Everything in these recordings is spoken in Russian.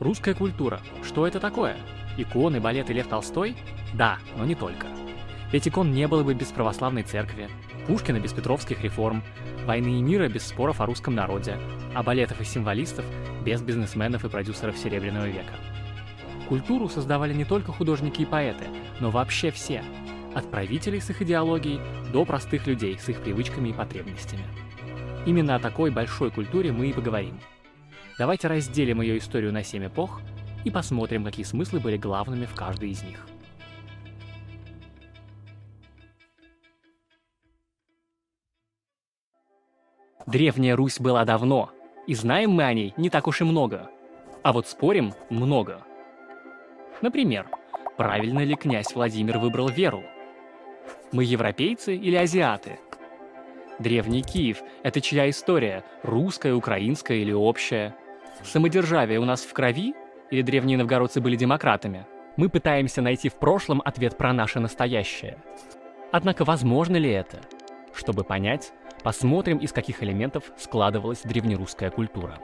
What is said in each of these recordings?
Русская культура. Что это такое? Иконы, балеты Лев Толстой? Да, но не только. Ведь икон не было бы без православной церкви, Пушкина без петровских реформ, войны и мира без споров о русском народе, а балетов и символистов без бизнесменов и продюсеров Серебряного века. Культуру создавали не только художники и поэты, но вообще все, от правителей с их идеологией до простых людей с их привычками и потребностями. Именно о такой большой культуре мы и поговорим. Давайте разделим ее историю на семь эпох и посмотрим, какие смыслы были главными в каждой из них. Древняя Русь была давно, и знаем мы о ней не так уж и много. А вот спорим – много. Например, правильно ли князь Владимир выбрал веру? Мы европейцы или азиаты? Древний Киев – это чья история? Русская, украинская или общая? Самодержавие у нас в крови? Или древние новгородцы были демократами? Мы пытаемся найти в прошлом ответ про наше настоящее. Однако возможно ли это? Чтобы понять, Посмотрим, из каких элементов складывалась древнерусская культура.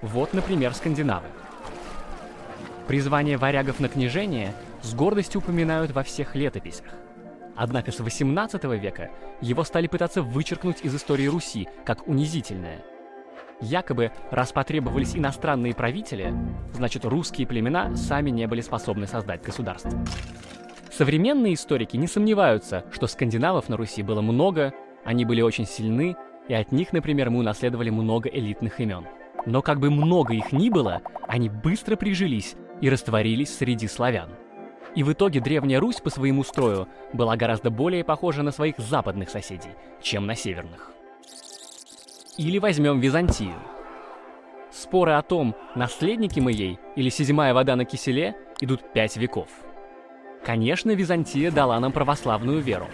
Вот, например, скандинавы. Призвание варягов на княжение с гордостью упоминают во всех летописях. Однако с 18 века его стали пытаться вычеркнуть из истории Руси как унизительное. Якобы, раз потребовались иностранные правители, значит русские племена сами не были способны создать государство. Современные историки не сомневаются, что скандинавов на Руси было много, они были очень сильны, и от них, например, мы унаследовали много элитных имен. Но как бы много их ни было, они быстро прижились и растворились среди славян. И в итоге Древняя Русь по своему строю была гораздо более похожа на своих западных соседей, чем на северных. Или возьмем Византию. Споры о том, наследники мы ей или седьмая вода на киселе, идут пять веков – Конечно, Византия дала нам православную веру.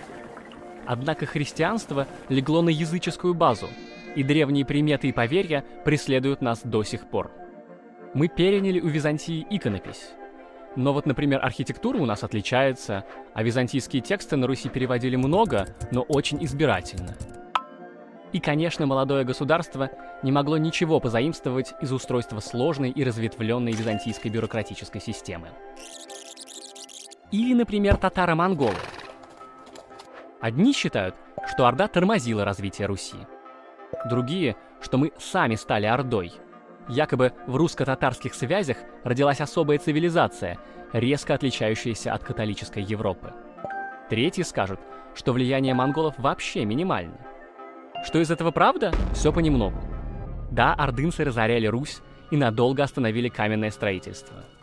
Однако христианство легло на языческую базу, и древние приметы и поверья преследуют нас до сих пор. Мы переняли у Византии иконопись. Но вот, например, архитектура у нас отличается, а византийские тексты на Руси переводили много, но очень избирательно. И, конечно, молодое государство не могло ничего позаимствовать из устройства сложной и разветвленной византийской бюрократической системы. Или, например, татаро-монголы. Одни считают, что Орда тормозила развитие Руси. Другие, что мы сами стали Ордой. Якобы в русско-татарских связях родилась особая цивилизация, резко отличающаяся от католической Европы. Третьи скажут, что влияние монголов вообще минимально. Что из этого правда? Все понемногу. Да, ордынцы разоряли Русь и надолго остановили каменное строительство –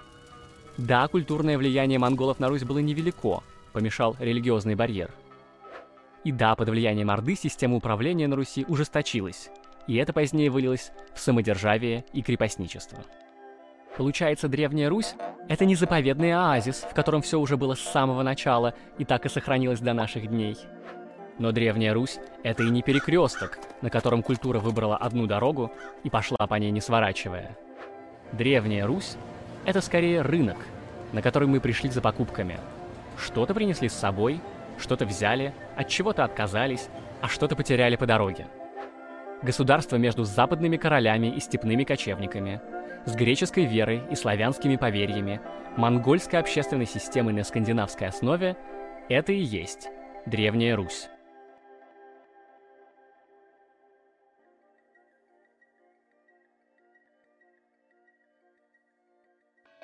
да, культурное влияние монголов на Русь было невелико, помешал религиозный барьер. И да, под влиянием Орды система управления на Руси ужесточилась, и это позднее вылилось в самодержавие и крепостничество. Получается, Древняя Русь — это не заповедный оазис, в котором все уже было с самого начала и так и сохранилось до наших дней. Но Древняя Русь — это и не перекресток, на котором культура выбрала одну дорогу и пошла по ней не сворачивая. Древняя Русь это скорее рынок, на который мы пришли за покупками. Что-то принесли с собой, что-то взяли, от чего-то отказались, а что-то потеряли по дороге. Государство между западными королями и степными кочевниками, с греческой верой и славянскими поверьями, монгольской общественной системой на скандинавской основе – это и есть Древняя Русь.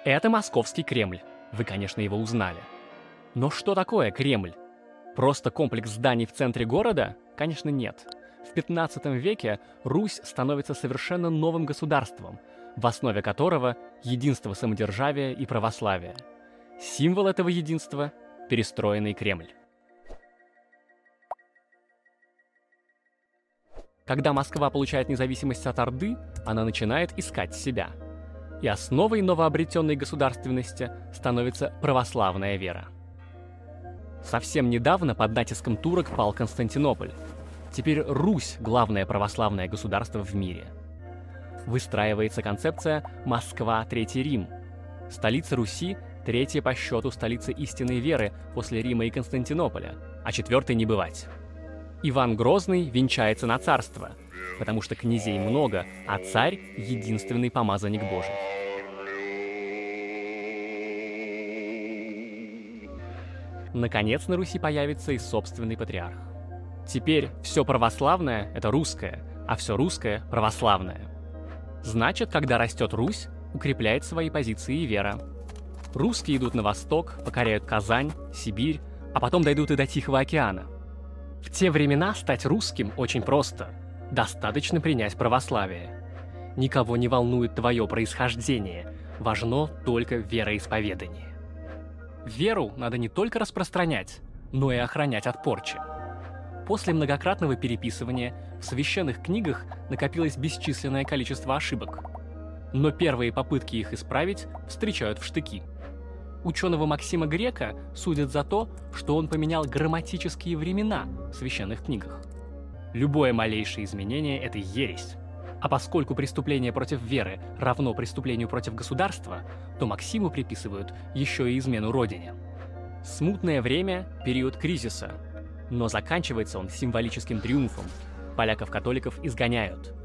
Это московский Кремль. Вы, конечно, его узнали. Но что такое Кремль? Просто комплекс зданий в центре города? Конечно, нет. В 15 веке Русь становится совершенно новым государством, в основе которого единство самодержавия и православия. Символ этого единства – перестроенный Кремль. Когда Москва получает независимость от Орды, она начинает искать себя – и основой новообретенной государственности становится православная вера. Совсем недавно под натиском турок пал Константинополь. Теперь Русь – главное православное государство в мире. Выстраивается концепция «Москва – Третий Рим». Столица Руси – третья по счету столица истинной веры после Рима и Константинополя, а четвертой не бывать. Иван Грозный венчается на царство, потому что князей много, а царь — единственный помазанник Божий. Наконец на Руси появится и собственный патриарх. Теперь все православное — это русское, а все русское — православное. Значит, когда растет Русь, укрепляет свои позиции и вера. Русские идут на восток, покоряют Казань, Сибирь, а потом дойдут и до Тихого океана. В те времена стать русским очень просто. Достаточно принять православие. Никого не волнует твое происхождение, важно только вероисповедание. Веру надо не только распространять, но и охранять от порчи. После многократного переписывания в священных книгах накопилось бесчисленное количество ошибок. Но первые попытки их исправить встречают в штыки. Ученого Максима Грека судят за то, что он поменял грамматические времена в священных книгах. Любое малейшее изменение — это ересь. А поскольку преступление против веры равно преступлению против государства, то Максиму приписывают еще и измену родине. Смутное время — период кризиса, но заканчивается он символическим триумфом. Поляков-католиков изгоняют.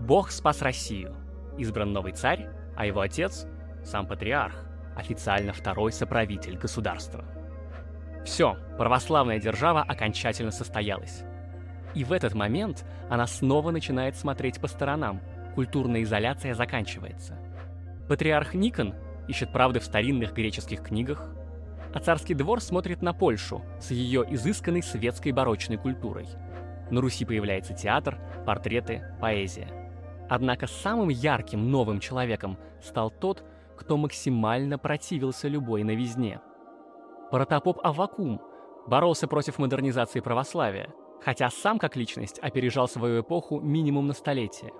Бог спас Россию. Избран новый царь, а его отец — сам патриарх, официально второй соправитель государства. Все, православная держава окончательно состоялась. И в этот момент она снова начинает смотреть по сторонам. Культурная изоляция заканчивается. Патриарх Никон ищет правды в старинных греческих книгах, а царский двор смотрит на Польшу с ее изысканной светской барочной культурой. На Руси появляется театр, портреты, поэзия. Однако самым ярким новым человеком стал тот, кто максимально противился любой новизне. Протопоп Авакум боролся против модернизации православия, хотя сам как личность опережал свою эпоху минимум на столетие.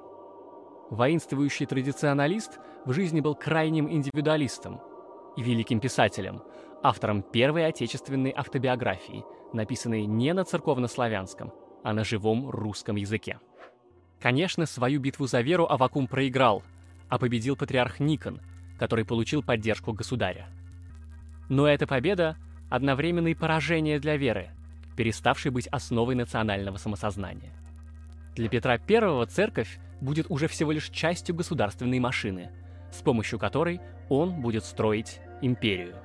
Воинствующий традиционалист в жизни был крайним индивидуалистом и великим писателем, автором первой отечественной автобиографии, написанной не на церковнославянском, а на живом русском языке. Конечно, свою битву за веру Авакум проиграл, а победил патриарх Никон, который получил поддержку государя. Но эта победа — одновременное поражение для веры, переставшей быть основой национального самосознания. Для Петра I церковь будет уже всего лишь частью государственной машины, с помощью которой он будет строить империю.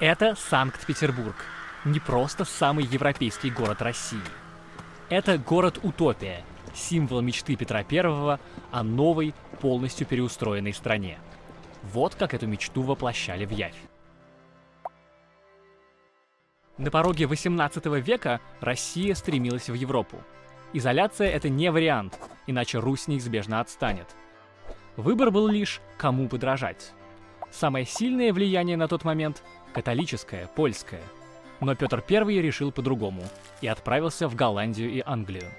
Это Санкт-Петербург. Не просто самый европейский город России. Это город-утопия, символ мечты Петра I о новой, полностью переустроенной стране. Вот как эту мечту воплощали в явь. На пороге 18 века Россия стремилась в Европу. Изоляция — это не вариант, иначе Русь неизбежно отстанет. Выбор был лишь, кому подражать. Самое сильное влияние на тот момент католическое, польское. Но Петр I решил по-другому и отправился в Голландию и Англию.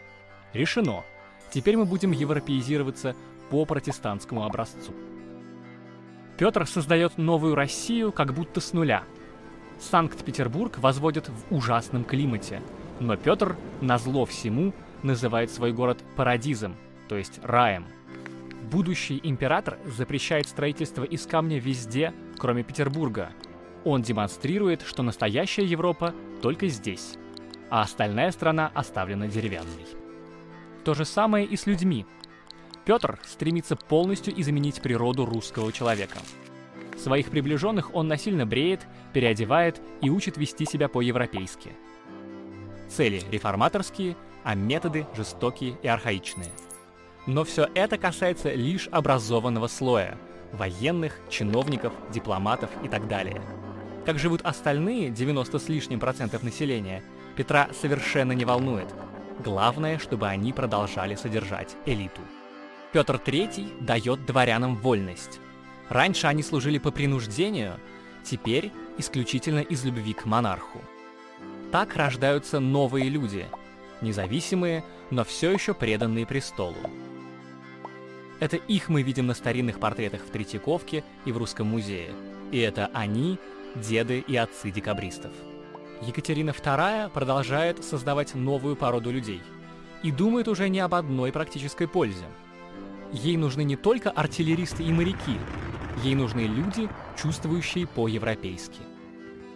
Решено. Теперь мы будем европеизироваться по протестантскому образцу. Петр создает новую Россию как будто с нуля. Санкт-Петербург возводят в ужасном климате, но Петр, назло всему, называет свой город парадизом, то есть раем. Будущий император запрещает строительство из камня везде, кроме Петербурга, он демонстрирует, что настоящая Европа только здесь, а остальная страна оставлена деревянной. То же самое и с людьми. Петр стремится полностью изменить природу русского человека. Своих приближенных он насильно бреет, переодевает и учит вести себя по-европейски. Цели реформаторские, а методы жестокие и архаичные. Но все это касается лишь образованного слоя – военных, чиновников, дипломатов и так далее – как живут остальные 90 с лишним процентов населения, Петра совершенно не волнует. Главное, чтобы они продолжали содержать элиту. Петр III дает дворянам вольность. Раньше они служили по принуждению, теперь исключительно из любви к монарху. Так рождаются новые люди, независимые, но все еще преданные престолу. Это их мы видим на старинных портретах в Третьяковке и в Русском музее. И это они деды и отцы декабристов. Екатерина II продолжает создавать новую породу людей и думает уже не об одной практической пользе. Ей нужны не только артиллеристы и моряки, ей нужны люди, чувствующие по-европейски.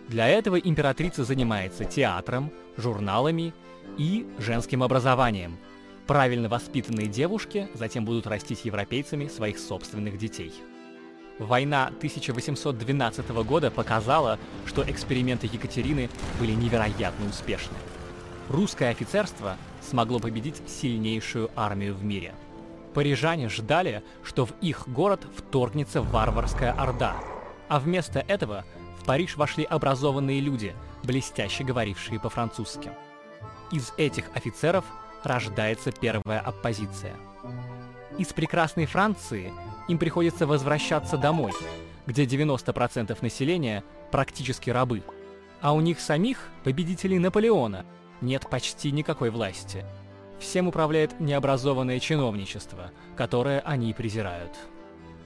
Для этого императрица занимается театром, журналами и женским образованием. Правильно воспитанные девушки затем будут растить европейцами своих собственных детей. Война 1812 года показала, что эксперименты Екатерины были невероятно успешны. Русское офицерство смогло победить сильнейшую армию в мире. Парижане ждали, что в их город вторгнется варварская орда, а вместо этого в Париж вошли образованные люди, блестяще говорившие по-французски. Из этих офицеров рождается первая оппозиция. Из прекрасной Франции им приходится возвращаться домой, где 90% населения практически рабы. А у них самих, победителей Наполеона, нет почти никакой власти. Всем управляет необразованное чиновничество, которое они презирают.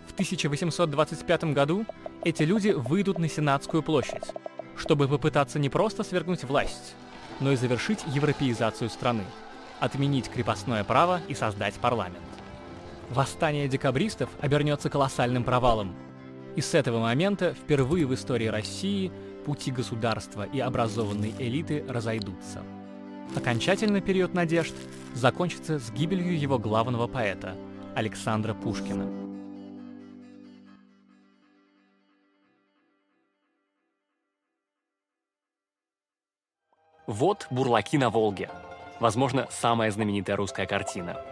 В 1825 году эти люди выйдут на Сенатскую площадь, чтобы попытаться не просто свергнуть власть, но и завершить европеизацию страны, отменить крепостное право и создать парламент. Восстание декабристов обернется колоссальным провалом. И с этого момента впервые в истории России пути государства и образованной элиты разойдутся. Окончательный период надежд закончится с гибелью его главного поэта Александра Пушкина. Вот «Бурлаки на Волге». Возможно, самая знаменитая русская картина –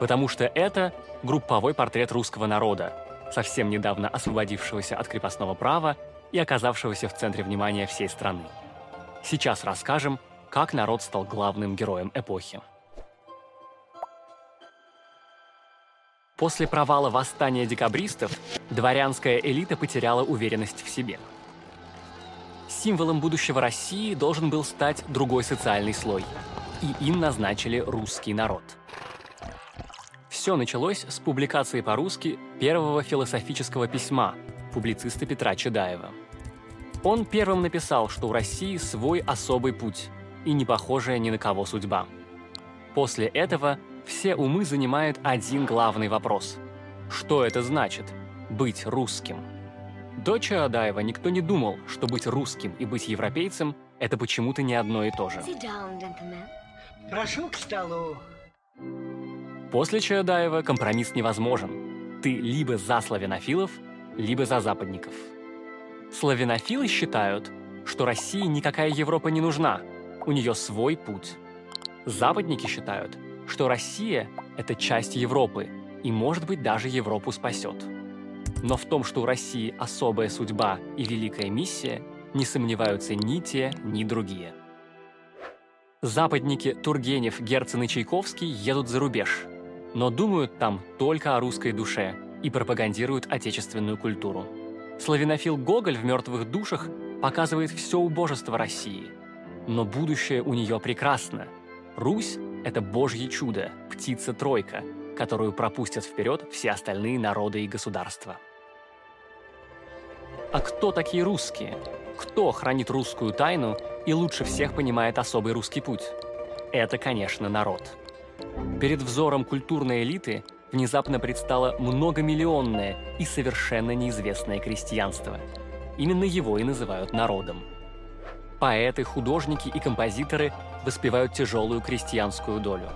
потому что это групповой портрет русского народа, совсем недавно освободившегося от крепостного права и оказавшегося в центре внимания всей страны. Сейчас расскажем, как народ стал главным героем эпохи. После провала восстания декабристов дворянская элита потеряла уверенность в себе. Символом будущего России должен был стать другой социальный слой, и им назначили русский народ – все началось с публикации по-русски первого философического письма публициста Петра Чедаева. Он первым написал, что у России свой особый путь и не похожая ни на кого судьба. После этого все умы занимает один главный вопрос. Что это значит – быть русским? До Чаадаева никто не думал, что быть русским и быть европейцем – это почему-то не одно и то же. Прошу к столу. После Чаадаева компромисс невозможен. Ты либо за славянофилов, либо за западников. Славянофилы считают, что России никакая Европа не нужна, у нее свой путь. Западники считают, что Россия – это часть Европы, и, может быть, даже Европу спасет. Но в том, что у России особая судьба и великая миссия, не сомневаются ни те, ни другие. Западники Тургенев, Герцен и Чайковский едут за рубеж – но думают там только о русской душе и пропагандируют отечественную культуру. Славянофил Гоголь в «Мертвых душах» показывает все убожество России. Но будущее у нее прекрасно. Русь – это божье чудо, птица-тройка, которую пропустят вперед все остальные народы и государства. А кто такие русские? Кто хранит русскую тайну и лучше всех понимает особый русский путь? Это, конечно, народ. Перед взором культурной элиты внезапно предстало многомиллионное и совершенно неизвестное крестьянство. Именно его и называют народом. Поэты, художники и композиторы воспевают тяжелую крестьянскую долю.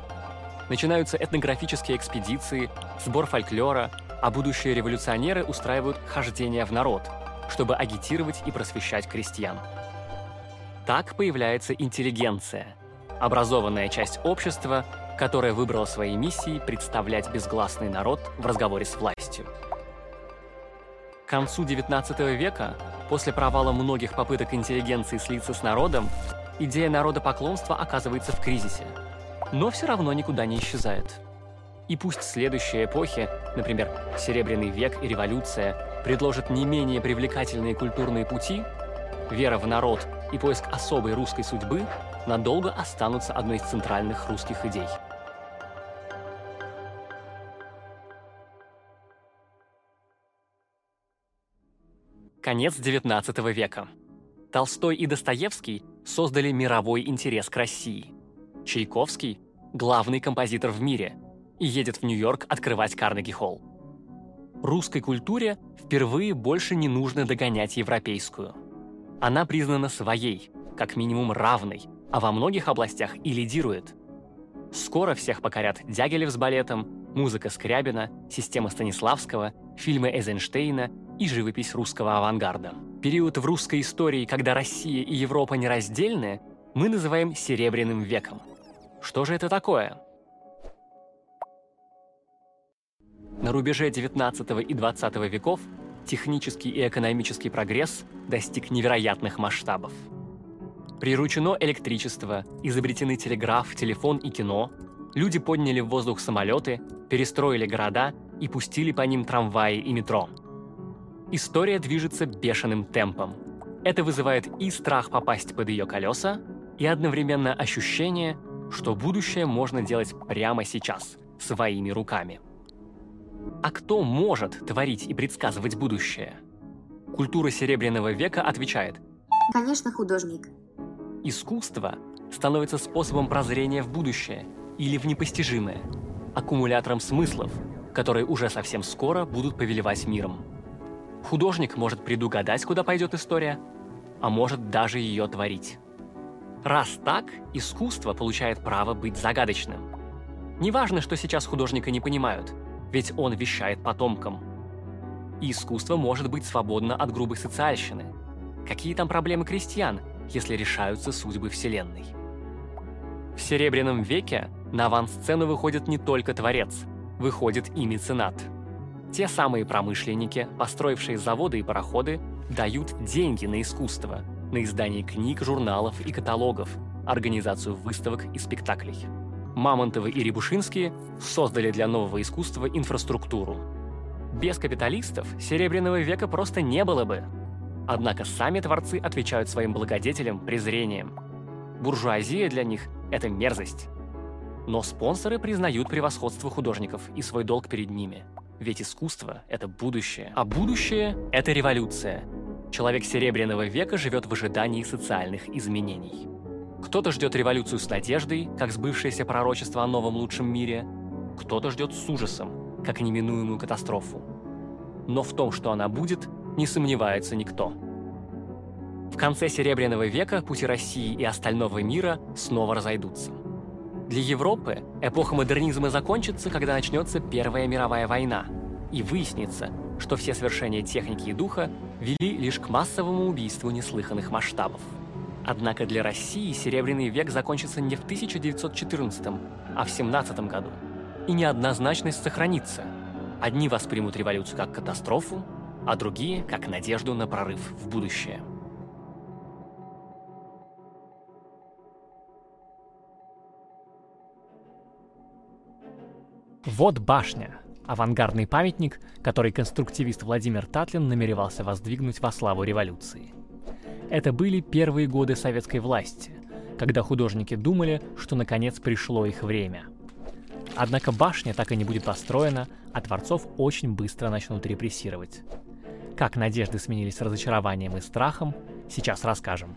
Начинаются этнографические экспедиции, сбор фольклора, а будущие революционеры устраивают хождение в народ, чтобы агитировать и просвещать крестьян. Так появляется интеллигенция, образованная часть общества, которая выбрала своей миссией представлять безгласный народ в разговоре с властью. К концу XIX века, после провала многих попыток интеллигенции слиться с народом, идея народопоклонства оказывается в кризисе, но все равно никуда не исчезает. И пусть следующие эпохи, например, Серебряный век и революция, предложат не менее привлекательные культурные пути, вера в народ и поиск особой русской судьбы надолго останутся одной из центральных русских идей. Конец XIX века. Толстой и Достоевский создали мировой интерес к России. Чайковский – главный композитор в мире и едет в Нью-Йорк открывать Карнеги-холл. Русской культуре впервые больше не нужно догонять европейскую. Она признана своей, как минимум равной, а во многих областях и лидирует. Скоро всех покорят Дягилев с балетом, музыка Скрябина, система Станиславского, фильмы Эйзенштейна и живопись русского авангарда. Период в русской истории, когда Россия и Европа нераздельны, мы называем Серебряным веком. Что же это такое? На рубеже 19 и 20 веков технический и экономический прогресс достиг невероятных масштабов. Приручено электричество, изобретены телеграф, телефон и кино, люди подняли в воздух самолеты, перестроили города и пустили по ним трамваи и метро. История движется бешеным темпом. Это вызывает и страх попасть под ее колеса, и одновременно ощущение, что будущее можно делать прямо сейчас, своими руками. А кто может творить и предсказывать будущее? Культура Серебряного века отвечает Конечно, художник. Искусство становится способом прозрения в будущее или в непостижимое, аккумулятором смыслов, которые уже совсем скоро будут повелевать миром. Художник может предугадать, куда пойдет история, а может даже ее творить. Раз так, искусство получает право быть загадочным. Неважно, что сейчас художника не понимают, ведь он вещает потомкам. И искусство может быть свободно от грубой социальщины. Какие там проблемы крестьян, если решаются судьбы Вселенной? В Серебряном веке на авансцену выходит не только творец, выходит и меценат. Те самые промышленники, построившие заводы и пароходы, дают деньги на искусство – на издание книг, журналов и каталогов, организацию выставок и спектаклей. Мамонтовы и Рябушинские создали для нового искусства инфраструктуру. Без капиталистов Серебряного века просто не было бы. Однако сами творцы отвечают своим благодетелям презрением. Буржуазия для них – это мерзость. Но спонсоры признают превосходство художников и свой долг перед ними. Ведь искусство – это будущее. А будущее – это революция, Человек Серебряного века живет в ожидании социальных изменений. Кто-то ждет революцию с надеждой, как сбывшееся пророчество о новом лучшем мире, кто-то ждет с ужасом, как неминуемую катастрофу. Но в том, что она будет, не сомневается никто. В конце Серебряного века пути России и остального мира снова разойдутся. Для Европы эпоха модернизма закончится, когда начнется Первая мировая война, и выяснится, что все свершения техники и духа вели лишь к массовому убийству неслыханных масштабов. Однако для России Серебряный век закончится не в 1914, а в 17 году. И неоднозначность сохранится. Одни воспримут революцию как катастрофу, а другие – как надежду на прорыв в будущее. Вот башня, авангардный памятник, который конструктивист Владимир Татлин намеревался воздвигнуть во славу революции. Это были первые годы советской власти, когда художники думали, что наконец пришло их время. Однако башня так и не будет построена, а творцов очень быстро начнут репрессировать. Как надежды сменились разочарованием и страхом, сейчас расскажем.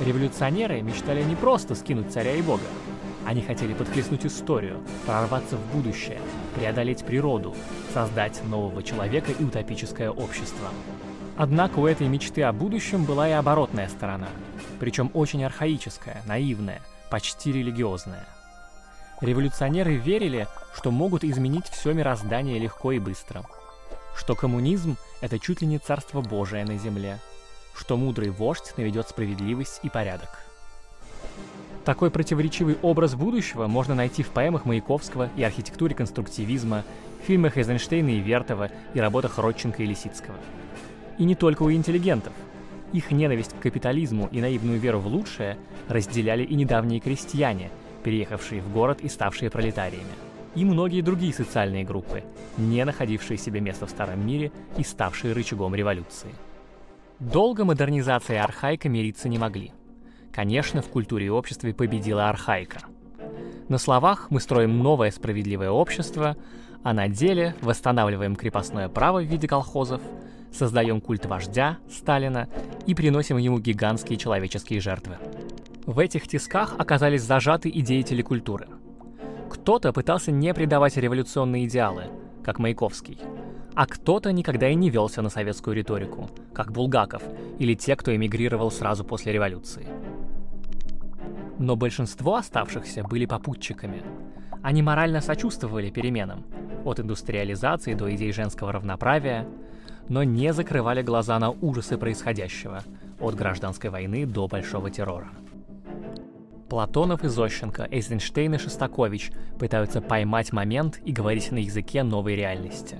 Революционеры мечтали не просто скинуть царя и бога, они хотели подхлестнуть историю, прорваться в будущее, преодолеть природу, создать нового человека и утопическое общество. Однако у этой мечты о будущем была и оборотная сторона, причем очень архаическая, наивная, почти религиозная. Революционеры верили, что могут изменить все мироздание легко и быстро, что коммунизм — это чуть ли не царство Божие на земле, что мудрый вождь наведет справедливость и порядок — такой противоречивый образ будущего можно найти в поэмах Маяковского и архитектуре конструктивизма, фильмах Эйзенштейна и Вертова и работах Родченко и Лисицкого. И не только у интеллигентов. Их ненависть к капитализму и наивную веру в лучшее разделяли и недавние крестьяне, переехавшие в город и ставшие пролетариями. И многие другие социальные группы, не находившие себе места в старом мире и ставшие рычагом революции. Долго модернизация и архаика мириться не могли – Конечно, в культуре и обществе победила архаика. На словах мы строим новое справедливое общество, а на деле восстанавливаем крепостное право в виде колхозов, создаем культ вождя, Сталина, и приносим ему гигантские человеческие жертвы. В этих тисках оказались зажаты и деятели культуры. Кто-то пытался не предавать революционные идеалы, как Маяковский, а кто-то никогда и не велся на советскую риторику, как Булгаков или те, кто эмигрировал сразу после революции. Но большинство оставшихся были попутчиками. Они морально сочувствовали переменам, от индустриализации до идей женского равноправия, но не закрывали глаза на ужасы происходящего, от гражданской войны до большого террора. Платонов и Зощенко, Эйзенштейн и Шостакович пытаются поймать момент и говорить на языке новой реальности.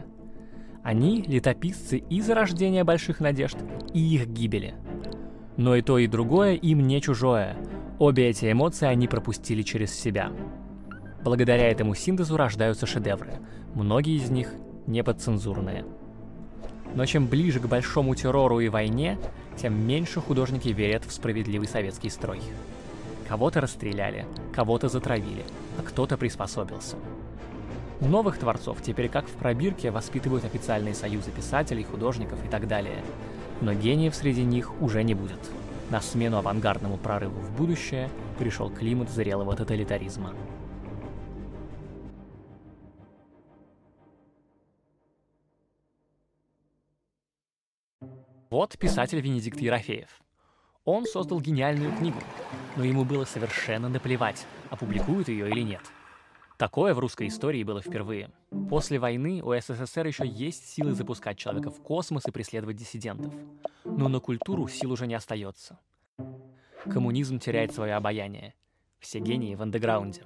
Они — летописцы и зарождения больших надежд, и их гибели. Но и то, и другое им не чужое. Обе эти эмоции они пропустили через себя. Благодаря этому синтезу рождаются шедевры, многие из них неподцензурные. Но чем ближе к большому террору и войне, тем меньше художники верят в справедливый советский строй. Кого-то расстреляли, кого-то затравили, а кто-то приспособился. Новых творцов теперь как в пробирке воспитывают официальные союзы писателей, художников и так далее. Но гениев среди них уже не будет. На смену авангардному прорыву в будущее пришел климат зрелого тоталитаризма. Вот писатель Венедикт Ерофеев. Он создал гениальную книгу, но ему было совершенно наплевать, опубликуют ее или нет. Такое в русской истории было впервые. После войны у СССР еще есть силы запускать человека в космос и преследовать диссидентов. Но на культуру сил уже не остается. Коммунизм теряет свое обаяние. Все гении в андеграунде.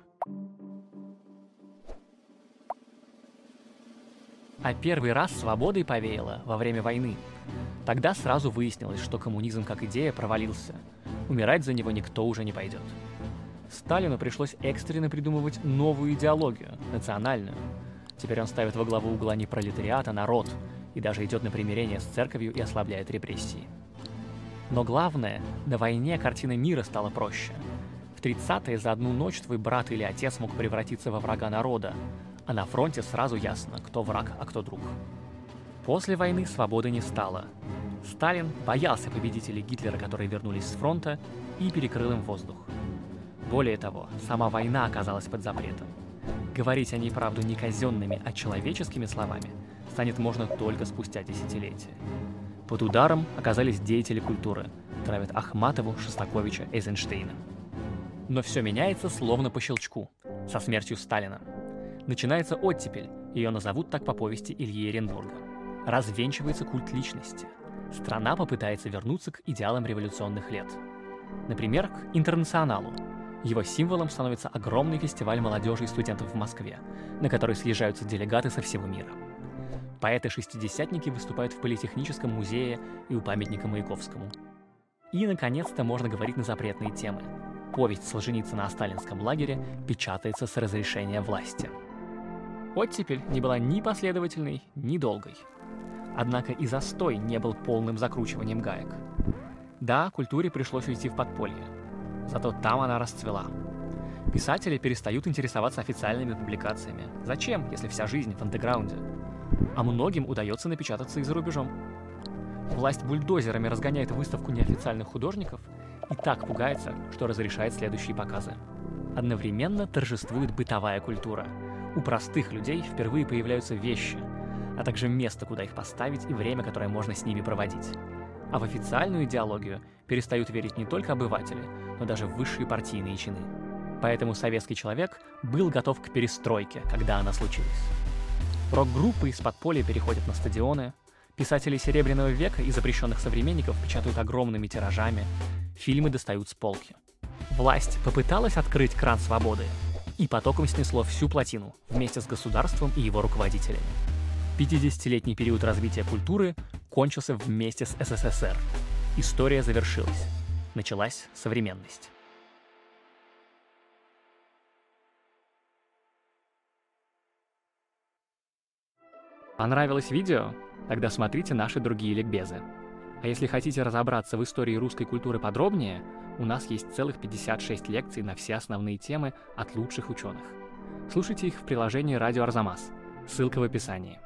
А первый раз свободой повеяло во время войны. Тогда сразу выяснилось, что коммунизм как идея провалился. Умирать за него никто уже не пойдет. Сталину пришлось экстренно придумывать новую идеологию, национальную. Теперь он ставит во главу угла не пролетариат, а народ, и даже идет на примирение с церковью и ослабляет репрессии. Но главное, на войне картина мира стала проще. В 30-е за одну ночь твой брат или отец мог превратиться во врага народа, а на фронте сразу ясно, кто враг, а кто друг. После войны свободы не стало. Сталин боялся победителей Гитлера, которые вернулись с фронта, и перекрыл им воздух. Более того, сама война оказалась под запретом. Говорить о ней правду не казенными, а человеческими словами станет можно только спустя десятилетия. Под ударом оказались деятели культуры, травят Ахматову, Шостаковича, Эйзенштейна. Но все меняется словно по щелчку, со смертью Сталина – Начинается оттепель, ее назовут так по повести Ильи Эренбурга. Развенчивается культ личности. Страна попытается вернуться к идеалам революционных лет. Например, к интернационалу. Его символом становится огромный фестиваль молодежи и студентов в Москве, на который съезжаются делегаты со всего мира. Поэты-шестидесятники выступают в Политехническом музее и у памятника Маяковскому. И, наконец-то, можно говорить на запретные темы. Повесть Солженицына о сталинском лагере печатается с разрешения власти – Оттепель не была ни последовательной, ни долгой. Однако и застой не был полным закручиванием гаек. Да, культуре пришлось уйти в подполье. Зато там она расцвела. Писатели перестают интересоваться официальными публикациями. Зачем, если вся жизнь в андеграунде? А многим удается напечататься и за рубежом. Власть бульдозерами разгоняет выставку неофициальных художников и так пугается, что разрешает следующие показы. Одновременно торжествует бытовая культура – у простых людей впервые появляются вещи, а также место, куда их поставить и время, которое можно с ними проводить. А в официальную идеологию перестают верить не только обыватели, но даже высшие партийные чины. Поэтому советский человек был готов к перестройке, когда она случилась. Рок-группы из подполья переходят на стадионы, писатели Серебряного века и запрещенных современников печатают огромными тиражами, фильмы достают с полки. Власть попыталась открыть кран свободы, и потоком снесло всю плотину вместе с государством и его руководителями. 50-летний период развития культуры кончился вместе с СССР. История завершилась. Началась современность. Понравилось видео? Тогда смотрите наши другие ликбезы. А если хотите разобраться в истории русской культуры подробнее, у нас есть целых 56 лекций на все основные темы от лучших ученых. Слушайте их в приложении «Радио Арзамас». Ссылка в описании.